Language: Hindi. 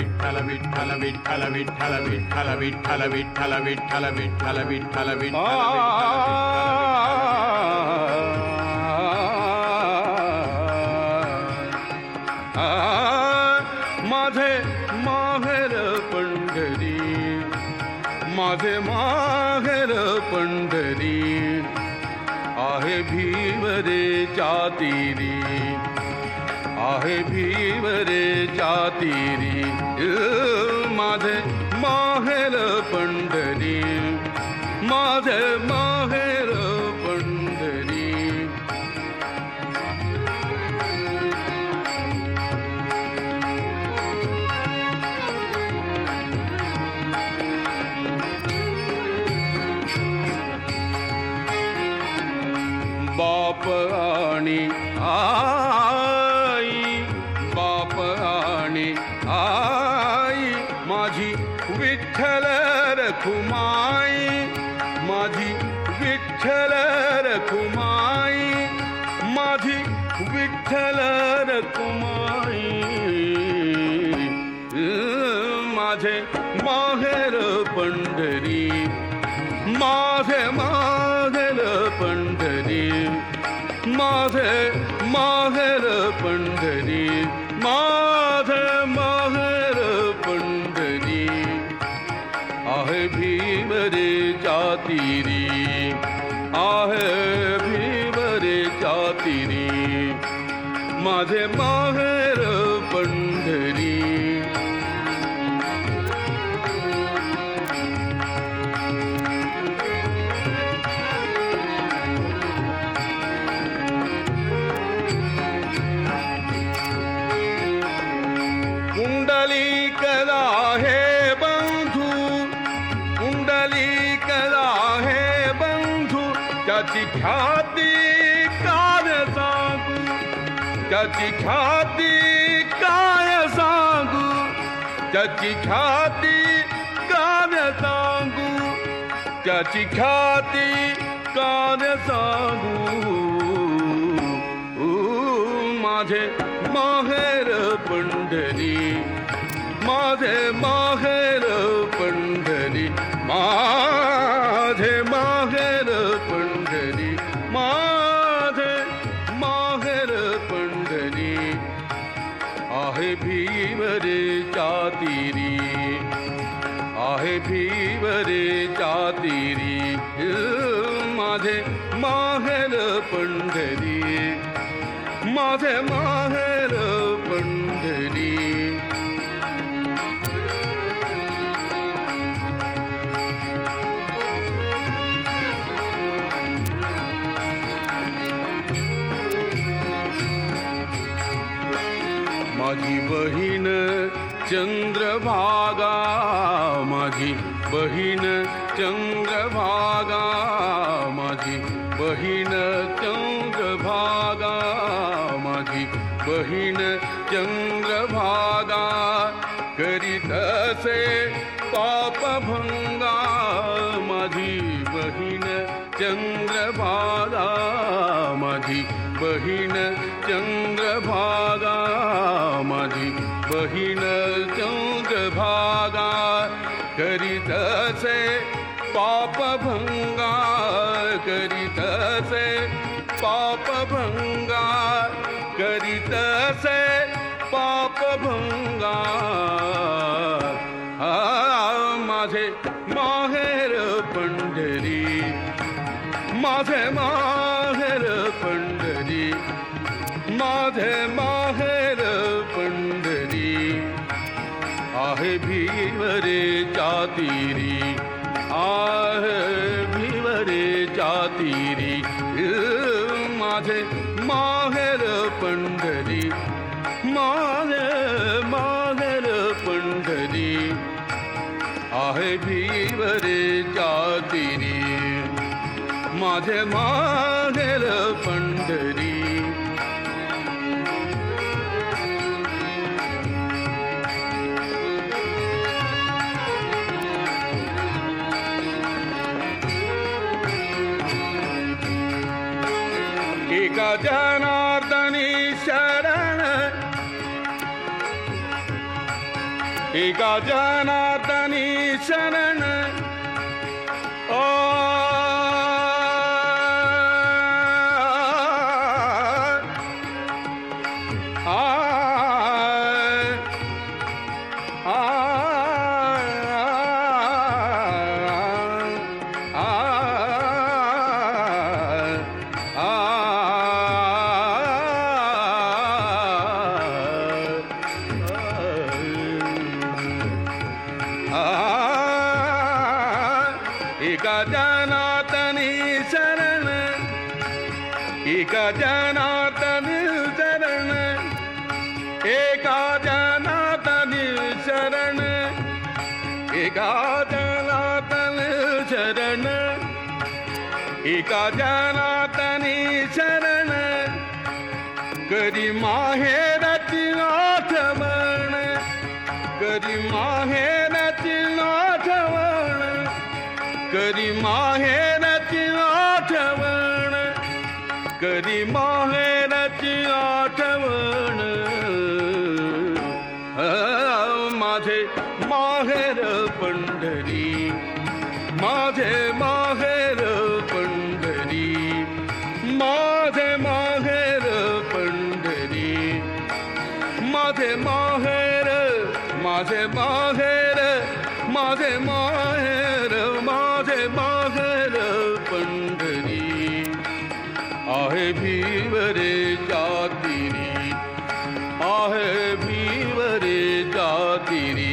विठ्ठल विठ्ठल विठ्ठल विठ्ठल विठ्ठल विठ्ठल विठ्ठल विठ्ठल विठ्ठल विठ्ठल विठ्ठल माझे माहेर पंढरी माझे माहेर पंढरी आहे भीवरे जातीरी आहे भीवरे जातीरी माझे माहेर पंढरी. माझे माहेर पंढरी. बाप आणि आई माझी विठ्ठल रखुमाई माझी विठ्ठल रखुमाई माझी विठ्ठल रखुमाई माझे माहेर पंढरी माझे माहेर पंढरी माझे माहेर पंढरी माझे माहेर पंढरी. कुंडली कदा हे बंधू कुंडली कदा हे बंधू त्याची ख्याती ख्याती काय सांगू त्याची ख्याती काय सांगू माझे माहेर पंढरी माझे माहेर पंढरी माझे भीवरे जातीरी माझे माहेर पंढरी माझे माहेर बहिन चन्द्रभागा माी बहिन चन्द्रभागा माी बहिन चन्द्रभागा माी बहिन चन्द्रभागा करितसे पापभङ्गा मा बहिन चन्द्रभागा माी बहिण भागा माझी बहिण चन्द्रभागा पाप भंगा करितसे पापभङ्गा पाप भंगा माझे माहेर पंढरी, माझे मा माहेर पंढरी आहे भीवरे जातीरी आहे भीवरे जातीरी माझे माहेर पंढरी माझे माहेर पंढरी आहे भीवरे जातीरी माझे माहेर एका जाना तनीषण एका जनातनी शरण, एका जनातनी शरण, एका जनातनी शरण, एका जनातनी शरण। माहेराची आठवण कधी माहेराची आठवण कधी माहेराची आठवण कधी माहेराची आठवण आ, माझे माहेर पंढरी माझे माहेर पंढरी माझे माहेर पंढरी माझे माहेर माझे माहेर माझे माहेर माझे माहेर भीवरे जातिरी आहे भीवरे जातिरी